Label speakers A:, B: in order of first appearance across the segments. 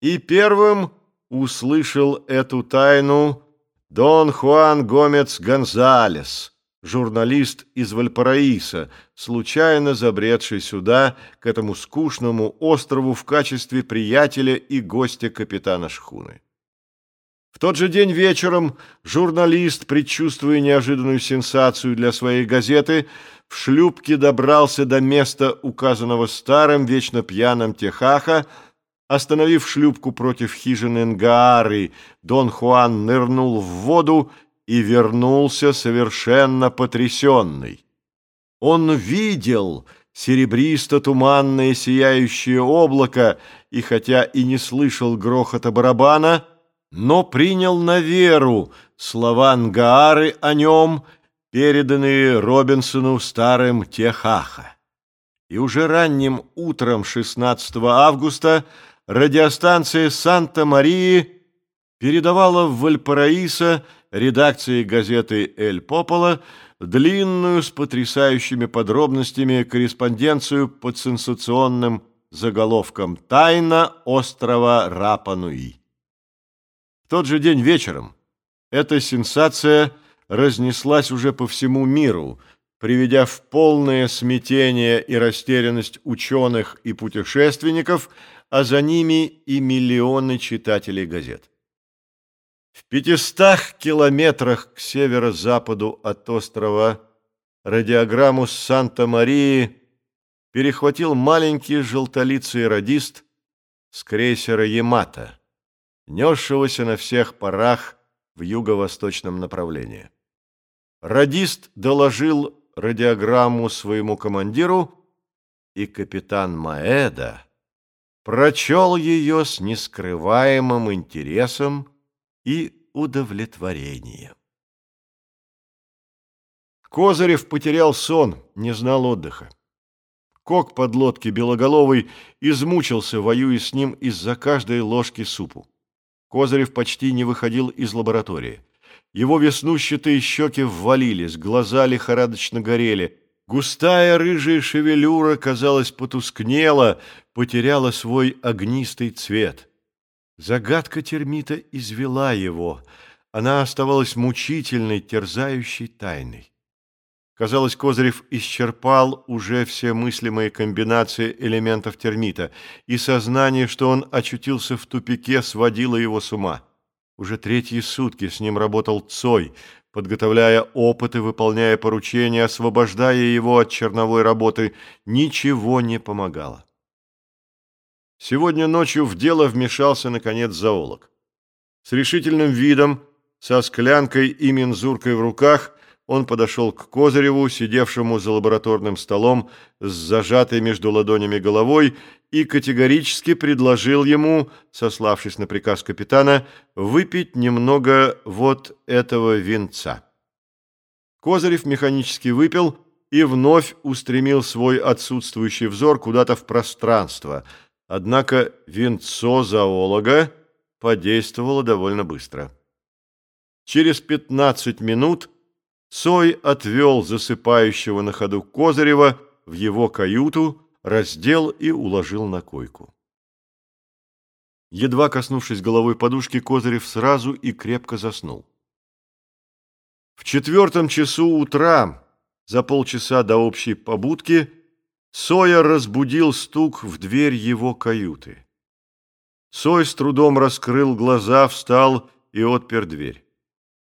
A: И первым услышал эту тайну Дон Хуан Гомец Гонзалес, журналист из Вальпараиса, случайно забредший сюда, к этому скучному острову в качестве приятеля и гостя капитана шхуны. В тот же день вечером журналист, предчувствуя неожиданную сенсацию для своей газеты, в шлюпке добрался до места, указанного старым, вечно пьяным Техаха, Остановив шлюпку против хижины Нгаары, Дон Хуан нырнул в воду и вернулся совершенно потрясенный. Он видел серебристо-туманное сияющее облако и, хотя и не слышал грохота барабана, но принял на веру слова Нгаары о нем, переданные Робинсону старым Техаха. И уже ранним утром 16 августа радиостанция Санта-Марии передавала в Вальпараисо редакции газеты «Эль Пополо» длинную с потрясающими подробностями корреспонденцию под сенсационным заголовком «Тайна острова Рапануи». В тот же день вечером эта сенсация разнеслась уже по всему миру, приведя в полное смятение и растерянность ученых и путешественников – а за ними и миллионы читателей газет. В пятистах километрах к северо-западу от острова радиограмму Санта-Марии перехватил маленький желтолицый радист с крейсера «Ямато», несшегося на всех парах в юго-восточном направлении. Радист доложил радиограмму своему командиру, и капитан Маэда прочел ее с нескрываемым интересом и удовлетворением. Козырев потерял сон, не знал отдыха. Кок подлодки белоголовый измучился, воюя с ним из-за каждой ложки супу. Козырев почти не выходил из лаборатории. Его веснущатые щеки ввалились, глаза лихорадочно горели, Густая рыжая шевелюра, казалось, потускнела, потеряла свой огнистый цвет. Загадка термита извела его. Она оставалась мучительной, терзающей тайной. Казалось, Козырев исчерпал уже все мыслимые комбинации элементов термита, и сознание, что он очутился в тупике, сводило его с ума. Уже третьи сутки с ним работал Цой — подготовляя опыты, выполняя поручения, освобождая его от черновой работы, ничего не помогало. Сегодня ночью в дело вмешался, наконец, зоолог. С решительным видом, со склянкой и мензуркой в руках, он подошел к Козыреву, сидевшему за лабораторным столом с зажатой между ладонями головой, и категорически предложил ему, сославшись на приказ капитана, выпить немного вот этого винца. Козырев механически выпил и вновь устремил свой отсутствующий взор куда-то в пространство, однако винцо зоолога подействовало довольно быстро. Через пятнадцать минут Цой отвел засыпающего на ходу Козырева в его каюту, раздел и уложил на койку. Едва коснувшись головой подушки, Козырев сразу и крепко заснул. В четвертом часу утра, за полчаса до общей побудки, Соя разбудил стук в дверь его каюты. Сой с трудом раскрыл глаза, встал и отпер дверь.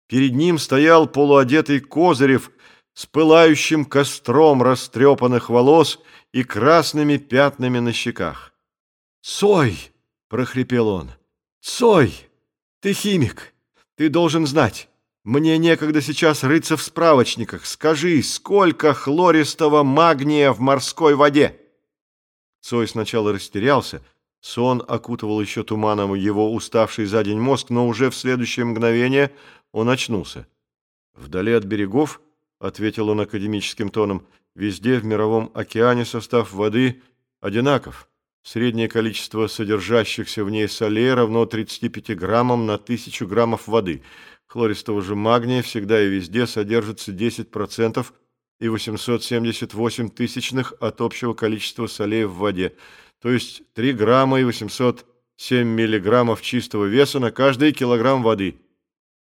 A: Перед ним стоял полуодетый Козырев с пылающим костром растрепанных волос и красными пятнами на щеках. «Цой!» — прохрипел он. «Цой! Ты химик! Ты должен знать! Мне некогда сейчас рыться в справочниках. Скажи, сколько хлористого магния в морской воде?» Цой сначала растерялся, сон окутывал еще туманом его уставший за день мозг, но уже в следующее мгновение — он очнулся. «Вдали от берегов», — ответил он академическим тоном, — «везде в мировом океане состав воды одинаков. Среднее количество содержащихся в ней солей равно 35 граммам на 1000 граммов воды. Хлористого же магния всегда и везде содержится 10% и 878 тысячных от общего количества солей в воде, то есть 3 грамма и 800 7 миллиграммов чистого веса на каждый килограмм воды.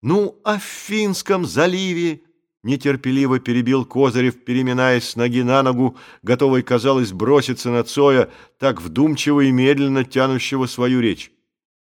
A: Ну, а в Финском заливе нетерпеливо перебил Козырев, переминаясь с ноги на ногу, готовый, казалось, броситься на Цоя, так вдумчиво и медленно тянущего свою речь.